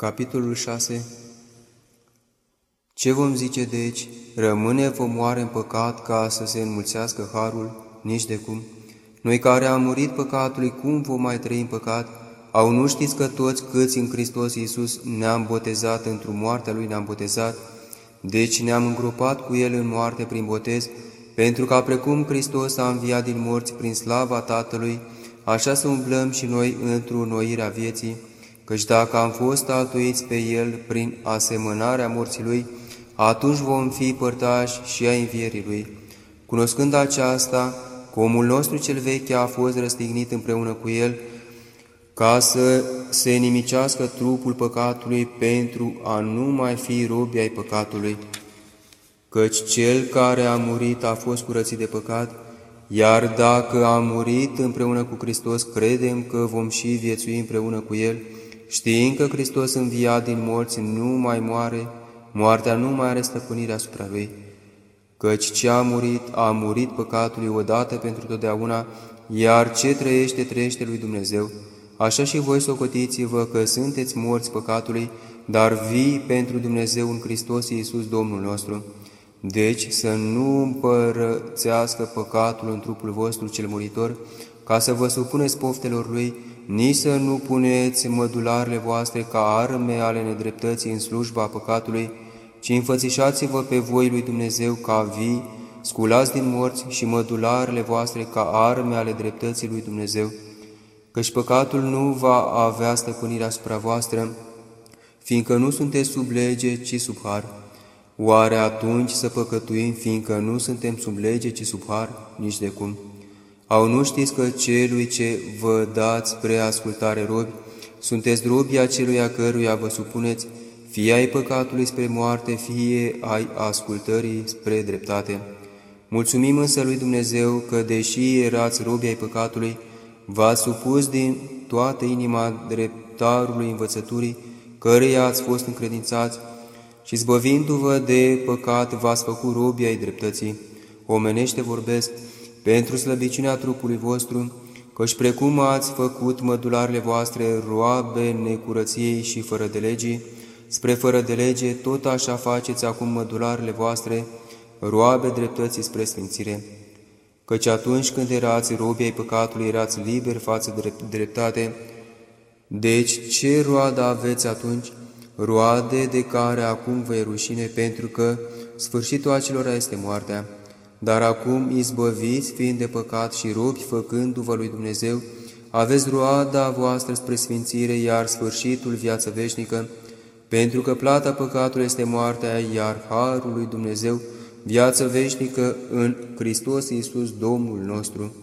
Capitolul 6 Ce vom zice deci? Rămâne vom moare în păcat ca să se înmulțească harul? Nici de cum. Noi care am murit păcatului, cum vom mai trăi în păcat? Au nu știți că toți câți în Hristos Iisus ne-am botezat, într-o moartea Lui ne-am botezat? Deci ne-am îngropat cu El în moarte prin botez, pentru ca precum Hristos a înviat din morți prin slava Tatălui, așa să umblăm și noi într-o noirea vieții, căci dacă am fost altuiți pe El prin asemănarea morții Lui, atunci vom fi părtași și a învierii Lui. Cunoscând aceasta, că omul nostru cel vechi a fost răstignit împreună cu El, ca să se nimicească trupul păcatului pentru a nu mai fi robi ai păcatului, căci cel care a murit a fost curățit de păcat, iar dacă am murit împreună cu Hristos, credem că vom și viețui împreună cu El, știind că Hristos înviat din morți nu mai moare, moartea nu mai are stăpânire asupra Lui. Căci ce a murit, a murit păcatului odată pentru totdeauna, iar ce trăiește, trăiește lui Dumnezeu. Așa și voi socotiți-vă că sunteți morți păcatului, dar vii pentru Dumnezeu în Hristos Iisus Domnul nostru. Deci să nu împărățească păcatul în trupul vostru cel muritor, ca să vă supuneți poftelor lui, nici să nu puneți mădularele voastre ca arme ale nedreptății în slujba păcatului, ci înfățișați-vă pe voi lui Dumnezeu ca vii, sculați din morți și mădularele voastre ca arme ale dreptății lui Dumnezeu, căci păcatul nu va avea stăpânirea asupra voastră, fiindcă nu sunteți sub lege, ci sub har. Oare atunci să păcătuim, fiindcă nu suntem sub lege, ci sub har? Nici de cum. Au nu știți că celui ce vă dați spre ascultare robi, sunteți robii aceluia căruia vă supuneți, fie ai păcatului spre moarte, fie ai ascultării spre dreptate. Mulțumim însă lui Dumnezeu că, deși erați robii ai păcatului, v-ați supus din toată inima dreptarului învățăturii, căreia ați fost încredințați, și zbăvindu-vă de păcat v-ați făcut robii ai dreptății. Omenește vorbesc pentru slăbiciunea trupului vostru, căci precum ați făcut mădularele voastre roabe necurăției și fără de legii, spre fără de lege, tot așa faceți acum mădularele voastre, roabe dreptății spre sfințire. Căci atunci când erați robii ai păcatului, erați liberi față de dreptate, deci ce roadă aveți atunci? roade de care acum vă e rușine, pentru că sfârșitul acelora este moartea. Dar acum, izbăviți fiind de păcat și robi făcându-vă lui Dumnezeu, aveți roada voastră spre sfințire, iar sfârșitul viață veșnică, pentru că plata păcatului este moartea, iar harul lui Dumnezeu, viață veșnică în Hristos Iisus Domnul nostru.